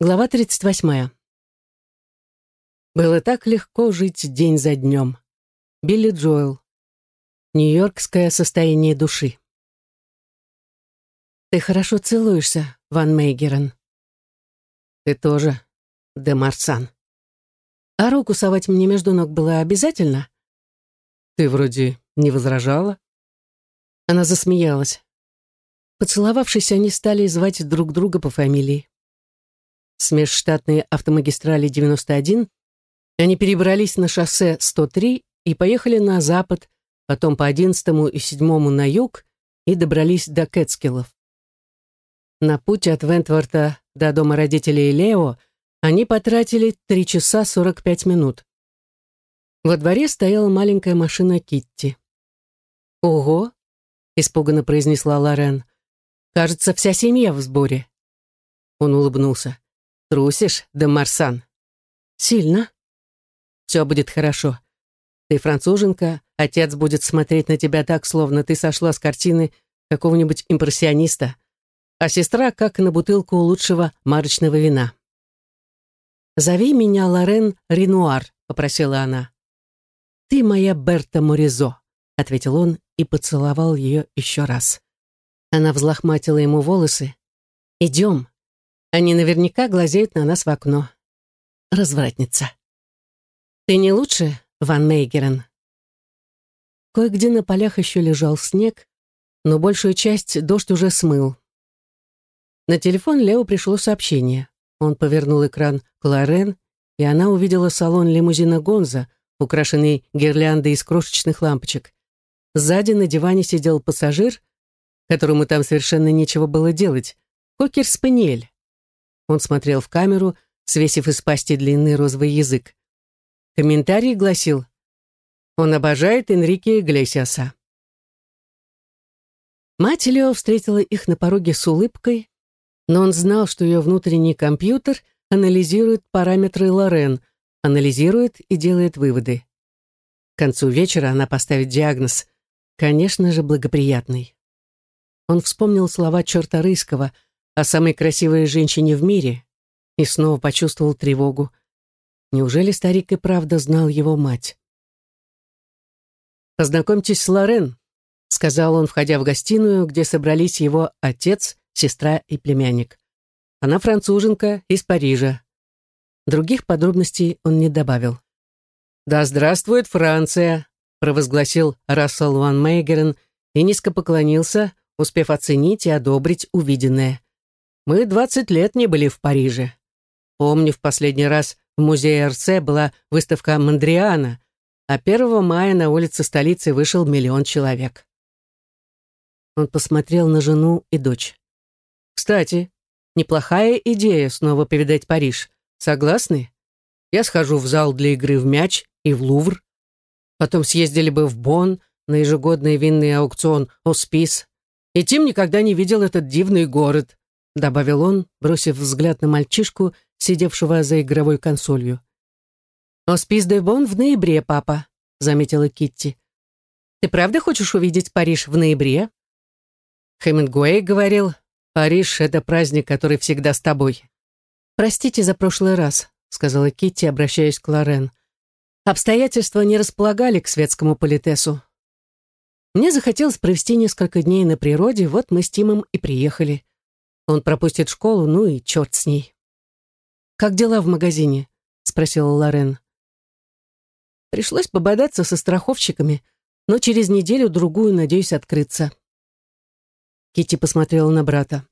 Глава 38. Было так легко жить день за днем. Билли Джоэл. Нью-Йоркское состояние души. Ты хорошо целуешься, Ван Мейгерен. Ты тоже, Де Марсан. А руку совать мне между ног было обязательно? Ты вроде не возражала. Она засмеялась. Поцеловавшись, они стали звать друг друга по фамилии с межштатной автомагистрали 91, они перебрались на шоссе 103 и поехали на запад, потом по 11 и 7 на юг и добрались до Кэтскиллов. На путь от Вентворта до дома родителей Лео они потратили 3 часа 45 минут. Во дворе стояла маленькая машина Китти. «Ого!» — испуганно произнесла Лорен. «Кажется, вся семья в сборе». Он улыбнулся. Трусишь, де Марсан? Сильно? Все будет хорошо. Ты француженка, отец будет смотреть на тебя так, словно ты сошла с картины какого-нибудь импрессиониста, а сестра как на бутылку лучшего марочного вина. «Зови меня Лорен Ренуар», — попросила она. «Ты моя Берта Моризо», — ответил он и поцеловал ее еще раз. Она взлохматила ему волосы. «Идем, они наверняка глазеют на нас в окно. Развратница. Ты не лучше, Ван Мейгерен? Кое-где на полях еще лежал снег, но большую часть дождь уже смыл. На телефон Лео пришло сообщение. Он повернул экран к Лорен, и она увидела салон лимузина Гонза, украшенный гирляндой из крошечных лампочек. Сзади на диване сидел пассажир, которому там совершенно нечего было делать, кокер-спаниель. Он смотрел в камеру, свесив из пасти длинный розовый язык. Комментарий гласил «Он обожает Энрике Иглесиаса». Мать Лео встретила их на пороге с улыбкой, но он знал, что ее внутренний компьютер анализирует параметры Лорен, анализирует и делает выводы. К концу вечера она поставит диагноз, конечно же, благоприятный. Он вспомнил слова черта Рыского — о самой красивой женщине в мире и снова почувствовал тревогу. Неужели старик и правда знал его мать? «Познакомьтесь с Лорен», — сказал он, входя в гостиную, где собрались его отец, сестра и племянник. «Она француженка из Парижа». Других подробностей он не добавил. «Да здравствует Франция!» — провозгласил Рассел Ван Мейгерен и низко поклонился, успев оценить и одобрить увиденное. Мы двадцать лет не были в Париже. Помню, в последний раз в музее РЦ была выставка Мандриана, а 1 мая на улице столицы вышел миллион человек. Он посмотрел на жену и дочь. «Кстати, неплохая идея снова повидать Париж. Согласны? Я схожу в зал для игры в мяч и в Лувр. Потом съездили бы в Бонн на ежегодный винный аукцион «Оспис». И Тим никогда не видел этот дивный город добавил он, бросив взгляд на мальчишку, сидевшего за игровой консолью. «Оспис де Бон в ноябре, папа», — заметила Китти. «Ты правда хочешь увидеть Париж в ноябре?» Хемингуэй говорил, «Париж — это праздник, который всегда с тобой». «Простите за прошлый раз», — сказала Китти, обращаясь к Лорен. «Обстоятельства не располагали к светскому политесу. Мне захотелось провести несколько дней на природе, вот мы с Тимом и приехали. Он пропустит школу, ну и черт с ней. «Как дела в магазине?» — спросила Лорен. Пришлось пободаться со страховщиками, но через неделю-другую надеюсь открыться. Кити посмотрела на брата.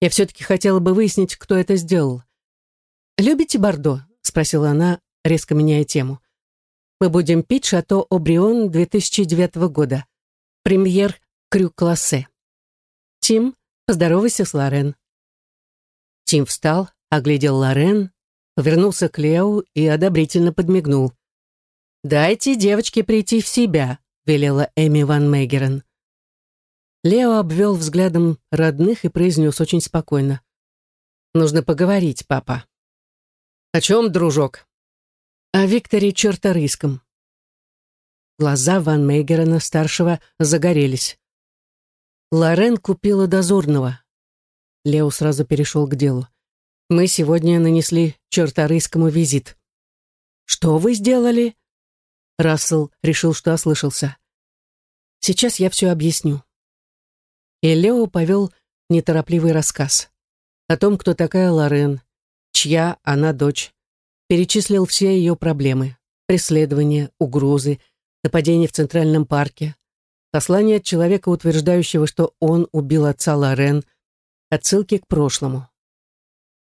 «Я все-таки хотела бы выяснить, кто это сделал». «Любите Бордо?» — спросила она, резко меняя тему. «Мы будем пить шато Обрион 2009 года. Премьер Крю-классе. Тим, Поздоровайся с Лорен». Тим встал, оглядел Лорен, повернулся к Лео и одобрительно подмигнул. «Дайте девочке прийти в себя», — велела Эми Ван Мейгерен. Лео обвел взглядом родных и произнес очень спокойно. «Нужно поговорить, папа». «О чем, дружок?» «О Викторе Черторийском». Глаза Ван Мейгерена-старшего загорелись. Лорен купила дозорного. Лео сразу перешел к делу. Мы сегодня нанесли черторыйскому визит. Что вы сделали? Рассел решил, что ослышался. Сейчас я все объясню. И Лео повел неторопливый рассказ о том, кто такая Лорен, чья она дочь, перечислил все ее проблемы, преследования, угрозы, нападение в Центральном парке, послание от человека, утверждающего, что он убил отца Лорен, отсылки к прошлому.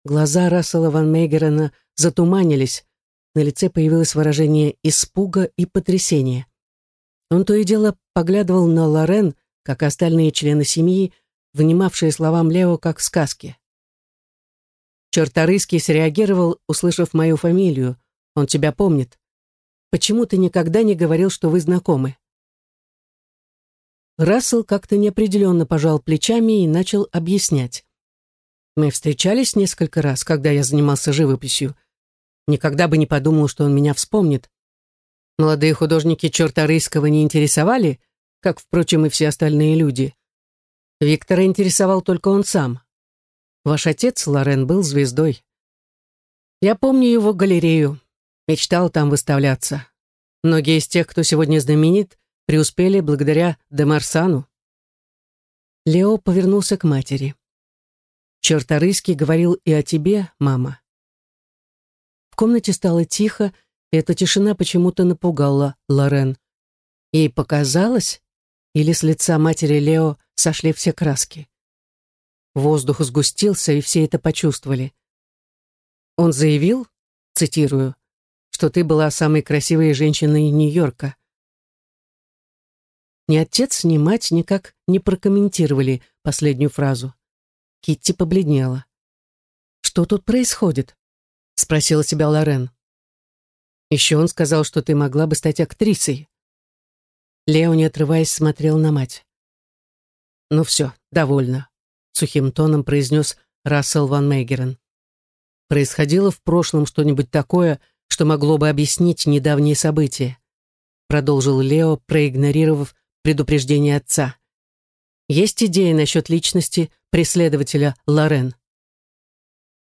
Глаза Рассела Ван Мейгерена затуманились, на лице появилось выражение испуга и потрясения. Он то и дело поглядывал на Лорен, как остальные члены семьи, внимавшие словам Лео как в сказке. Черторыйский среагировал, услышав мою фамилию. Он тебя помнит. Почему ты никогда не говорил, что вы знакомы?» Рассел как-то неопределенно пожал плечами и начал объяснять. «Мы встречались несколько раз, когда я занимался живописью. Никогда бы не подумал, что он меня вспомнит. Молодые художники Черторыйского не интересовали, как, впрочем, и все остальные люди. Виктора интересовал только он сам. Ваш отец, Лорен, был звездой. Я помню его галерею, мечтал там выставляться. Многие из тех, кто сегодня знаменит, преуспели благодаря Демарсану. Лео повернулся к матери. Черторыйский говорил и о тебе, мама. В комнате стало тихо, и эта тишина почему-то напугала Лорен. Ей показалось, или с лица матери Лео сошли все краски. Воздух сгустился, и все это почувствовали. Он заявил, цитирую, что ты была самой красивой женщиной Нью-Йорка. Ни отец, ни мать никак не прокомментировали последнюю фразу. Китти побледнела. «Что тут происходит?» — спросила себя Лорен. «Еще он сказал, что ты могла бы стать актрисой». Лео, не отрываясь, смотрел на мать. «Ну все, довольно сухим тоном произнес Рассел Ван Мейгерен. Происходило в прошлом что-нибудь такое, что могло бы объяснить недавние события, продолжил Лео, проигнорировав предупреждение отца. Есть идея насчет личности преследователя Лорен.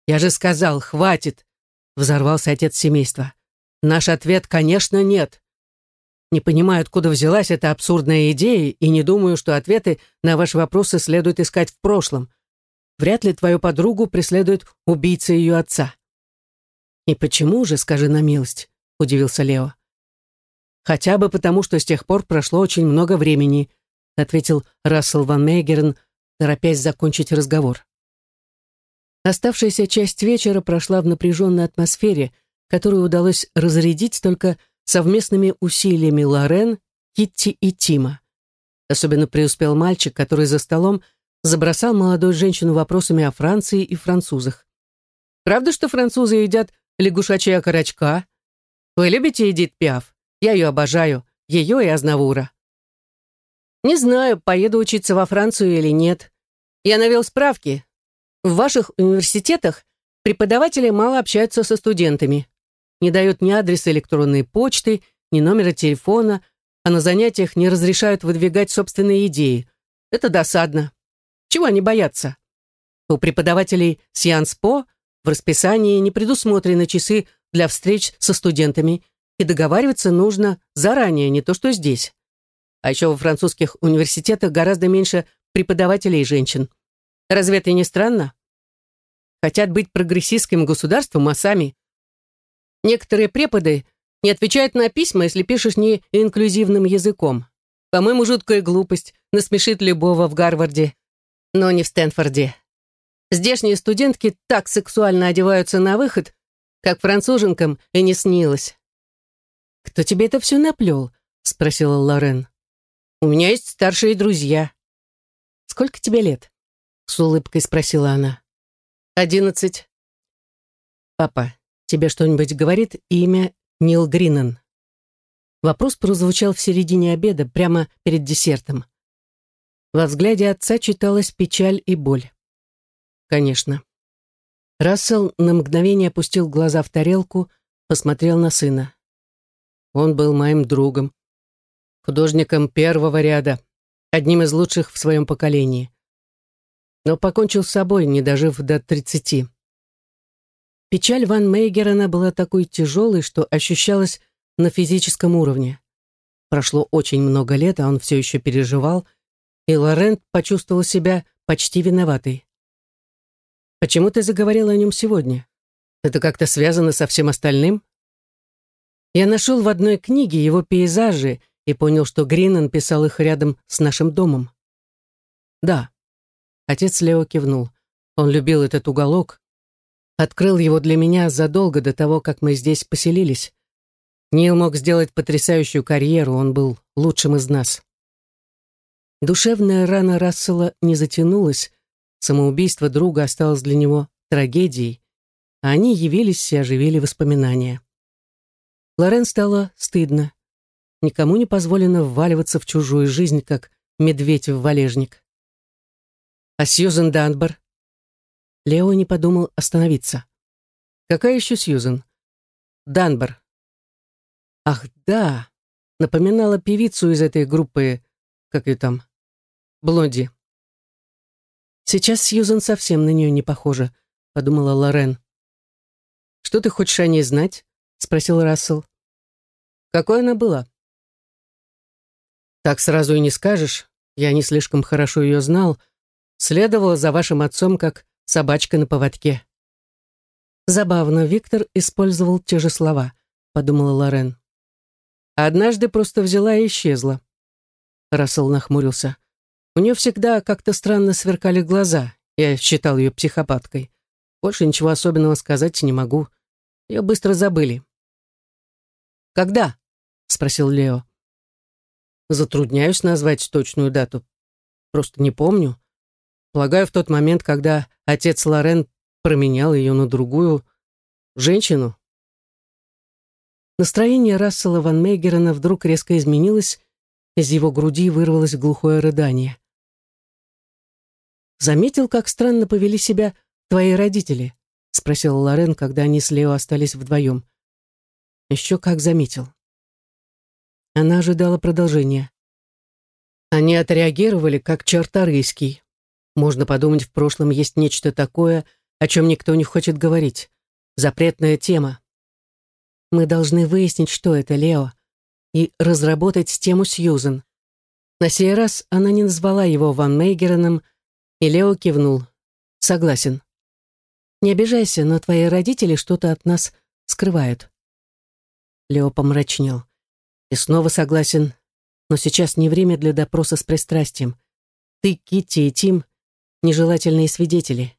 «Я же сказал, хватит!» — взорвался отец семейства. «Наш ответ, конечно, нет. Не понимаю, откуда взялась эта абсурдная идея, и не думаю, что ответы на ваши вопросы следует искать в прошлом. Вряд ли твою подругу преследует убийца ее отца». «И почему же, скажи на милость?» — удивился Лео. «Хотя бы потому, что с тех пор прошло очень много времени», — ответил Рассел Ван Мейгерн, торопясь закончить разговор. Оставшаяся часть вечера прошла в напряженной атмосфере, которую удалось разрядить только совместными усилиями Лорен, Китти и Тима. Особенно преуспел мальчик, который за столом забросал молодую женщину вопросами о Франции и французах. «Правда, что французы едят лягушачья окорочка? Вы любите Эдит Пиаф? Я ее обожаю, ее и Азнавура». «Не знаю, поеду учиться во Францию или нет. Я навел справки. В ваших университетах преподаватели мало общаются со студентами не дают ни адреса электронной почты, ни номера телефона, а на занятиях не разрешают выдвигать собственные идеи. Это досадно. Чего они боятся? У преподавателей Сианспо в расписании не предусмотрены часы для встреч со студентами, и договариваться нужно заранее, не то что здесь. А еще во французских университетах гораздо меньше преподавателей женщин. Разве это не странно? Хотят быть прогрессистским государством, а сами Некоторые преподы не отвечают на письма, если пишешь не инклюзивным языком. По-моему, жуткая глупость, насмешит любого в Гарварде, но не в Стэнфорде. Здешние студентки так сексуально одеваются на выход, как француженкам и не снилось. «Кто тебе это все наплел?» — спросила Лорен. «У меня есть старшие друзья». «Сколько тебе лет?» — с улыбкой спросила она. «Одиннадцать». «Папа, Тебе что-нибудь говорит имя Нил Гринен?» Вопрос прозвучал в середине обеда, прямо перед десертом. Во взгляде отца читалась печаль и боль. «Конечно». Рассел на мгновение опустил глаза в тарелку, посмотрел на сына. Он был моим другом, художником первого ряда, одним из лучших в своем поколении. Но покончил с собой, не дожив до тридцати. Печаль Ван Мейгерена была такой тяжелой, что ощущалась на физическом уровне. Прошло очень много лет, а он все еще переживал, и Лорент почувствовал себя почти виноватой. «Почему ты заговорила о нем сегодня? Это как-то связано со всем остальным?» Я нашел в одной книге его пейзажи и понял, что Гринан писал их рядом с нашим домом. «Да». Отец Лео кивнул. Он любил этот уголок, открыл его для меня задолго до того, как мы здесь поселились. Нил мог сделать потрясающую карьеру, он был лучшим из нас. Душевная рана Рассела не затянулась, самоубийство друга осталось для него трагедией, а они явились и оживили воспоминания. Лорен стало стыдно. Никому не позволено вваливаться в чужую жизнь, как медведь в валежник. А Сьюзен Данбар Лео не подумал остановиться. «Какая еще Сьюзен?» «Данбар». «Ах, да!» Напоминала певицу из этой группы, как ее там, Блонди. «Сейчас Сьюзен совсем на нее не похожа», — подумала Лорен. «Что ты хочешь о ней знать?» — спросил Рассел. «Какой она была?» «Так сразу и не скажешь. Я не слишком хорошо ее знал. Следовала за вашим отцом как собачка на поводке. Забавно, Виктор использовал те же слова, подумала Лорен. однажды просто взяла и исчезла. Рассел нахмурился. У нее всегда как-то странно сверкали глаза. Я считал ее психопаткой. Больше ничего особенного сказать не могу. Ее быстро забыли. «Когда?» — спросил Лео. «Затрудняюсь назвать точную дату. Просто не помню. Полагаю, в тот момент, когда отец Лорен променял ее на другую женщину. Настроение Рассела Ван Мейгерена вдруг резко изменилось, из его груди вырвалось глухое рыдание. «Заметил, как странно повели себя твои родители?» — спросил Лорен, когда они с Лео остались вдвоем. «Еще как заметил». Она ожидала продолжения. Они отреагировали, как черторыйский. Можно подумать, в прошлом есть нечто такое, о чем никто не хочет говорить. Запретная тема. Мы должны выяснить, что это, Лео, и разработать тему Сьюзен. На сей раз она не назвала его Ван Мейгереном, и Лео кивнул. Согласен. Не обижайся, но твои родители что-то от нас скрывают. Лео помрачнел. И снова согласен, но сейчас не время для допроса с пристрастием. Ты, Китти и Тим нежелательные свидетели.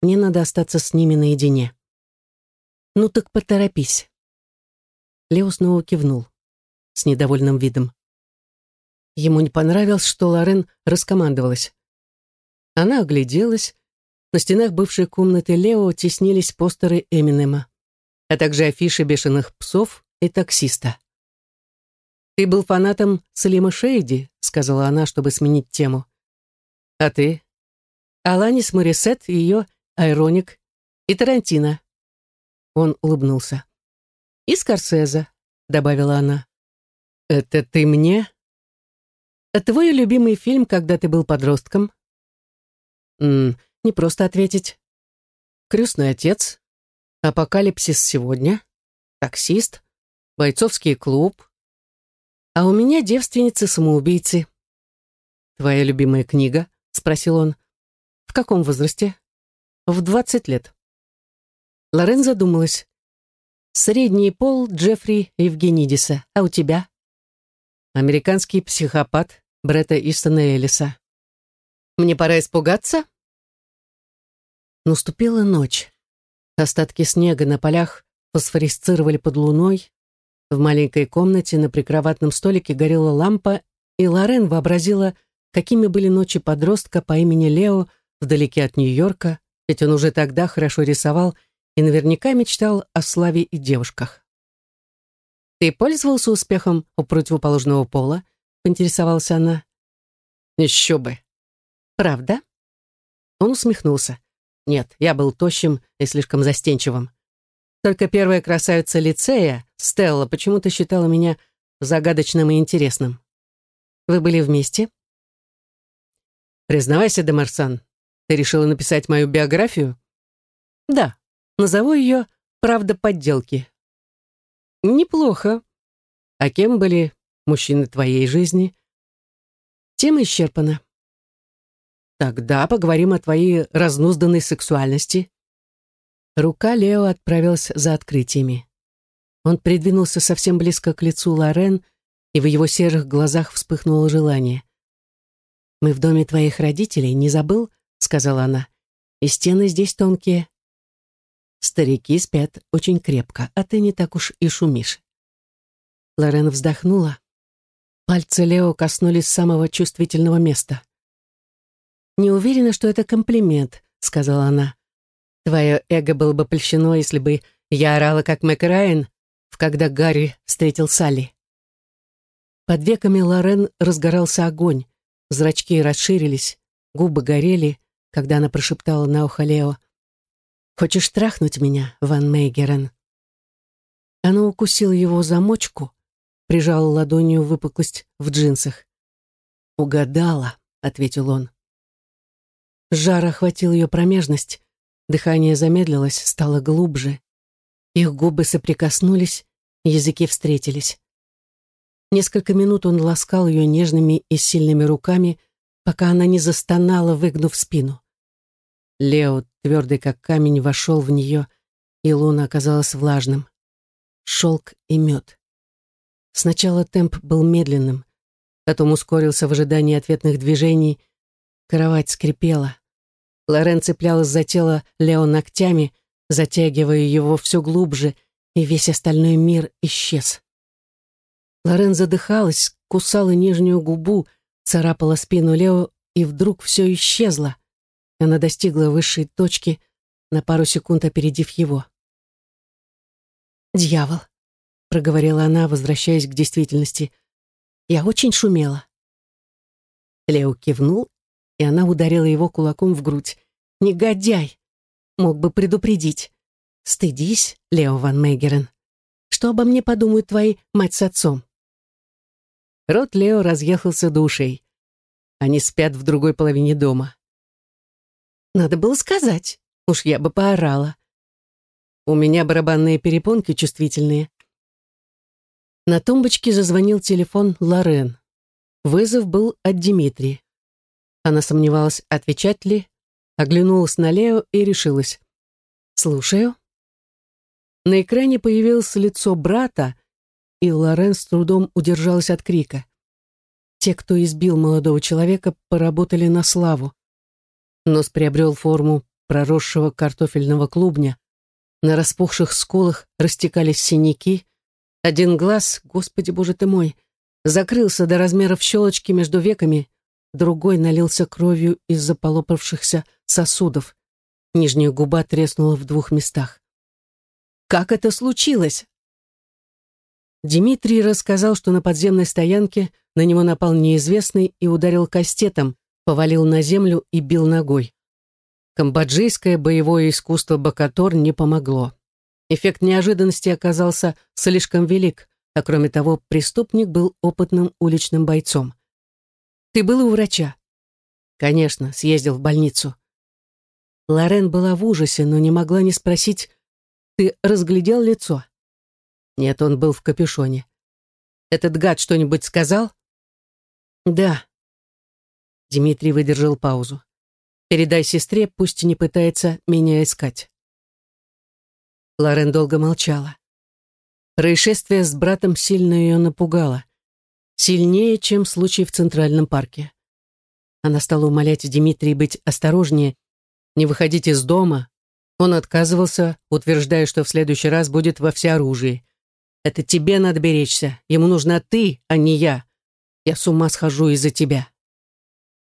Мне надо остаться с ними наедине. Ну так поторопись. Лео снова кивнул с недовольным видом. Ему не понравилось, что Лорен раскомандовалась. Она огляделась. На стенах бывшей комнаты Лео теснились постеры Эминема, а также афиши бешеных псов и таксиста. «Ты был фанатом Салима Шейди», — сказала она, чтобы сменить тему. «А ты?» Аланис Морисет и ее Айроник и Тарантино. Он улыбнулся. «И Скорсезе», — добавила она. «Это ты мне?» «А твой любимый фильм, когда ты был подростком?» М «Не просто ответить. Крестный отец, Апокалипсис сегодня, Таксист, Бойцовский клуб. А у меня девственницы-самоубийцы». «Твоя любимая книга?» — спросил он. В каком возрасте? В 20 лет. Лорен задумалась. Средний пол Джеффри Евгенидиса. А у тебя? Американский психопат Бретта Истона Элиса. Мне пора испугаться? Наступила ночь. Остатки снега на полях фосфорисцировали под луной. В маленькой комнате на прикроватном столике горела лампа, и Лорен вообразила, какими были ночи подростка по имени Лео, вдалеке от Нью-Йорка, ведь он уже тогда хорошо рисовал и наверняка мечтал о славе и девушках. «Ты пользовался успехом у противоположного пола?» — поинтересовалась она. «Еще бы». «Правда?» Он усмехнулся. «Нет, я был тощим и слишком застенчивым. Только первая красавица лицея, Стелла, почему-то считала меня загадочным и интересным. Вы были вместе?» «Признавайся, Демарсан, ты решила написать мою биографию? Да. Назову ее «Правда подделки». Неплохо. А кем были мужчины твоей жизни? Тема исчерпана. Тогда поговорим о твоей разнузданной сексуальности. Рука Лео отправилась за открытиями. Он придвинулся совсем близко к лицу Лорен, и в его серых глазах вспыхнуло желание. «Мы в доме твоих родителей, не забыл?» — сказала она. «И стены здесь тонкие». «Старики спят очень крепко, а ты не так уж и шумишь». Лорен вздохнула. Пальцы Лео коснулись самого чувствительного места. «Не уверена, что это комплимент», — сказала она. «Твое эго было бы польщено, если бы я орала, как Мэк Райан, когда Гарри встретил Салли. Под веками Лорен разгорался огонь, зрачки расширились, губы горели, когда она прошептала на ухо Лео. «Хочешь трахнуть меня, Ван Мейгерен?» Она укусила его замочку, прижала ладонью выпуклость в джинсах. «Угадала», — ответил он. Жар охватил ее промежность, дыхание замедлилось, стало глубже. Их губы соприкоснулись, языки встретились. Несколько минут он ласкал ее нежными и сильными руками, пока она не застонала, выгнув спину. Лео, твердый как камень, вошел в нее, и луна оказалась влажным. Шелк и мед. Сначала темп был медленным, потом ускорился в ожидании ответных движений. Кровать скрипела. Лорен цеплялась за тело Лео ногтями, затягивая его все глубже, и весь остальной мир исчез. Лорен задыхалась, кусала нижнюю губу, царапала спину Лео, и вдруг все исчезло. Она достигла высшей точки, на пару секунд опередив его. «Дьявол!» — проговорила она, возвращаясь к действительности. «Я очень шумела». Лео кивнул, и она ударила его кулаком в грудь. «Негодяй! Мог бы предупредить. Стыдись, Лео Ван Мейгерен. Что обо мне подумают твои мать с отцом?» Рот Лео разъехался до ушей. Они спят в другой половине дома. «Надо было сказать. Уж я бы поорала. У меня барабанные перепонки чувствительные». На тумбочке зазвонил телефон Лорен. Вызов был от Дмитрия. Она сомневалась, отвечать ли, оглянулась на Лео и решилась. «Слушаю». На экране появилось лицо брата, и Лорен с трудом удержалась от крика. Те, кто избил молодого человека, поработали на славу. Нос приобрел форму проросшего картофельного клубня. На распухших скулах растекались синяки. Один глаз, господи боже ты мой, закрылся до размеров щелочки между веками, другой налился кровью из-за полопавшихся сосудов. Нижняя губа треснула в двух местах. Как это случилось?» Дмитрий рассказал, что на подземной стоянке на него напал неизвестный и ударил кастетом, повалил на землю и бил ногой. Камбоджийское боевое искусство Бакатор не помогло. Эффект неожиданности оказался слишком велик, а кроме того, преступник был опытным уличным бойцом. «Ты был у врача?» «Конечно, съездил в больницу». Лорен была в ужасе, но не могла не спросить, ты разглядел лицо? Нет, он был в капюшоне. Этот гад что-нибудь сказал? Да. Дмитрий выдержал паузу. Передай сестре, пусть не пытается меня искать. Лорен долго молчала. Происшествие с братом сильно ее напугало. Сильнее, чем случай в Центральном парке. Она стала умолять Дмитрия быть осторожнее, не выходить из дома, он отказывался, утверждая, что в следующий раз будет во всеоружии. «Это тебе надо беречься. Ему нужна ты, а не я. Я с ума схожу из-за тебя».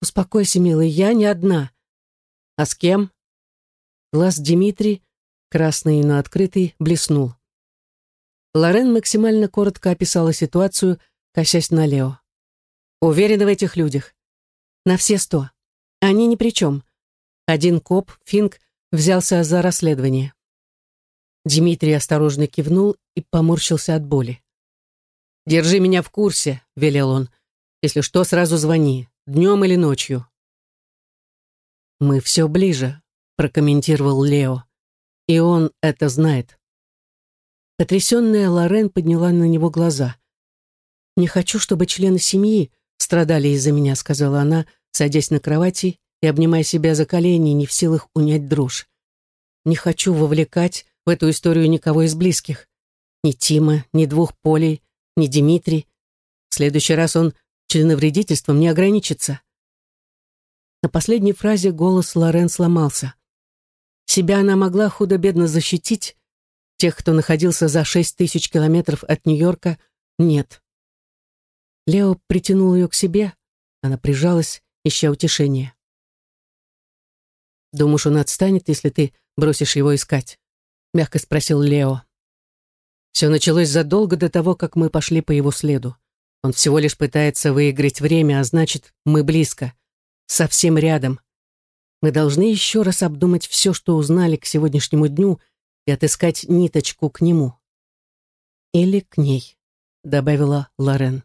«Успокойся, милый, я не одна». «А с кем?» Глаз Дмитрий, красный, но открытый, блеснул. Лорен максимально коротко описала ситуацию, косясь на Лео. «Уверена в этих людях. На все сто. Они ни при чем. Один коп, Финк, взялся за расследование. Дмитрий осторожно кивнул и поморщился от боли. «Держи меня в курсе», — велел он. «Если что, сразу звони, днем или ночью». «Мы все ближе», — прокомментировал Лео. И он это знает. Потрясенная Лорен подняла на него глаза. «Не хочу, чтобы члены семьи страдали из-за меня», сказала она, садясь на кровати и обнимая себя за колени, не в силах унять дрожь. «Не хочу вовлекать в эту историю никого из близких. Ни Тима, ни двух Полей, ни Дмитрий. В следующий раз он членовредительством не ограничится». На последней фразе голос Лорен сломался. Себя она могла худо-бедно защитить, тех, кто находился за шесть тысяч километров от Нью-Йорка, нет. Лео притянул ее к себе, она прижалась, ища утешения. «Думаешь, он отстанет, если ты бросишь его искать?» — мягко спросил Лео. Все началось задолго до того, как мы пошли по его следу. Он всего лишь пытается выиграть время, а значит, мы близко, совсем рядом. Мы должны еще раз обдумать все, что узнали к сегодняшнему дню, и отыскать ниточку к нему. Или к ней, добавила Лорен.